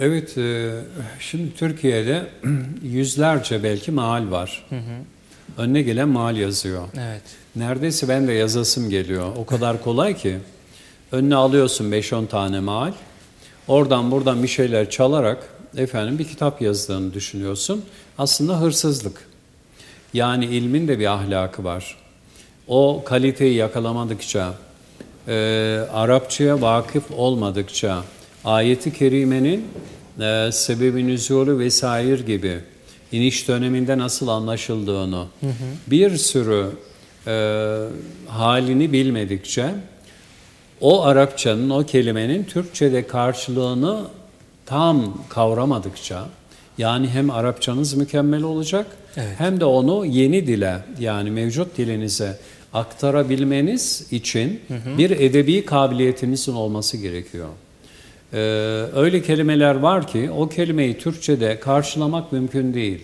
Evet, e, şimdi Türkiye'de yüzlerce belki mahal var. Önüne gelen mahal yazıyor. Evet. Neredeyse ben de yazasım geliyor. O kadar kolay ki. Önüne alıyorsun 5-10 tane mahal. Oradan buradan bir şeyler çalarak efendim bir kitap yazdığını düşünüyorsun. Aslında hırsızlık. Yani ilmin de bir ahlakı var. O kaliteyi yakalamadıkça, e, Arapçaya vakıf olmadıkça, ayeti kerimenin e, sebebi nüzulü vesaire gibi iniş döneminde nasıl anlaşıldığını, bir sürü e, halini bilmedikçe o Arapçanın, o kelimenin Türkçe'de karşılığını tam kavramadıkça, yani hem Arapçanız mükemmel olacak, Evet. hem de onu yeni dile, yani mevcut dilinize aktarabilmeniz için bir edebi kabiliyetinizin olması gerekiyor. Ee, öyle kelimeler var ki o kelimeyi Türkçe'de karşılamak mümkün değil.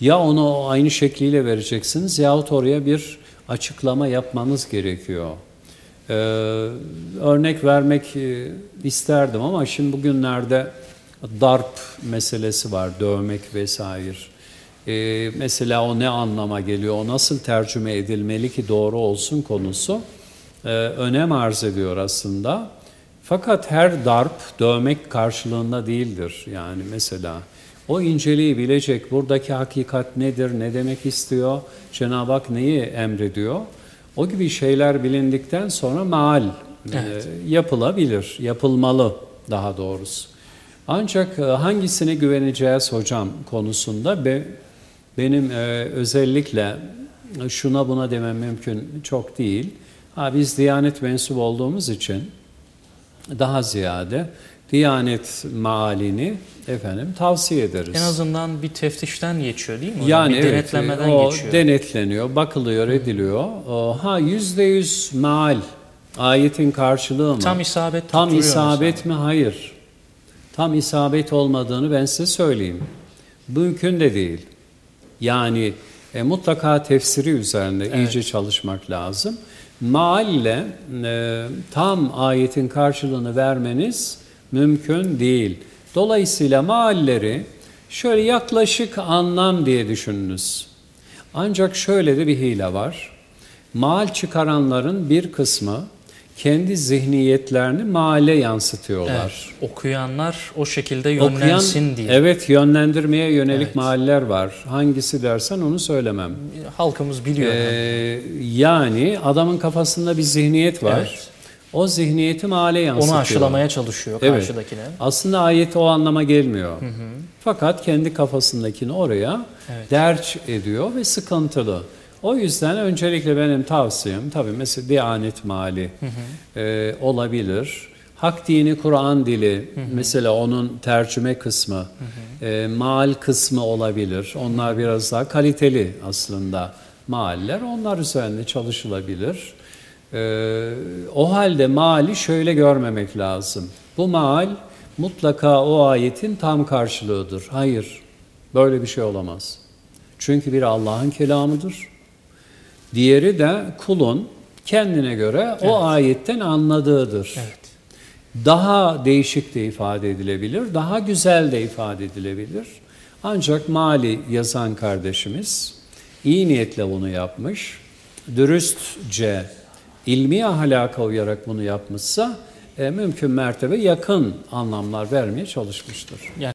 Ya onu aynı şekliyle vereceksiniz yahut oraya bir açıklama yapmanız gerekiyor. Ee, örnek vermek e, isterdim ama şimdi bugünlerde darp meselesi var, dövmek vesaire. Ee, mesela o ne anlama geliyor, o nasıl tercüme edilmeli ki doğru olsun konusu e, önem arz ediyor aslında. Fakat her darp dövmek karşılığında değildir. Yani mesela o inceliği bilecek, buradaki hakikat nedir, ne demek istiyor, Cenab-ı Hak neyi emrediyor. O gibi şeyler bilindikten sonra maal Evet. e, yapılabilir, yapılmalı daha doğrusu. Ancak e, hangisine güveneceğiz hocam konusunda be, benim e, özellikle şuna buna demem mümkün çok değil. Ha, biz Diyanet mensubu olduğumuz için daha ziyade Diyanet maalini efendim tavsiye ederiz. En azından bir teftişten geçiyor değil mi? hocam? Yani bir evet, denetlemeden o geçiyor. denetleniyor, bakılıyor, ediliyor. O, Ha yüzde yüz maal ayetin karşılığı mı? Tam isabet Tam isabet mesela. mi? Hayır. Tam isabet olmadığını ben size söyleyeyim. Mümkün de değil. Yani e, mutlaka tefsiri üzerinde iyice çalışmak lazım. Maalle e, tam ayetin karşılığını vermeniz mümkün değil. Dolayısıyla maalleri şöyle yaklaşık anlam diye düşününüz. Ancak şöyle de bir hile var. Maal çıkaranların bir kısmı kendi zihniyetlerini maale yansıtıyorlar. Evet. Okuyanlar o şekilde Okuyan, yönlensin diye. evet yönlendirmeye yönelik Evet. mahaller var. Hangisi dersen onu söylemem. Halkımız biliyor. Ee, yani adamın kafasında bir zihniyet var. Evet. O zihniyeti maale yansıtıyor. Onu aşılamaya çalışıyor Evet. karşıdakine. Aslında ayet o anlama gelmiyor. Fakat kendi kafasındakini oraya Evet. derç ediyor ve sıkıntılı. O yüzden öncelikle benim tavsiyem tabii mesela Diyanet mali e, olabilir. Hak dini Kur'an dili mesela onun tercüme kısmı, e, maal kısmı olabilir. Onlar biraz daha kaliteli aslında maaller. Onlar üzerinde çalışılabilir. Ee, o halde mali şöyle görmemek lazım. Bu maal mutlaka o ayetin tam karşılığıdır. Hayır, böyle bir şey olamaz. Çünkü bir Allah'ın kelamıdır. Diğeri de kulun kendine göre o ayetten anladığıdır. Evet. Daha değişik de ifade edilebilir, daha güzel de ifade edilebilir. Ancak mali yazan kardeşimiz iyi niyetle bunu yapmış, dürüstçe, ilmi ahlaka uyarak bunu yapmışsa e, mümkün mertebe yakın anlamlar vermeye çalışmıştır. Yani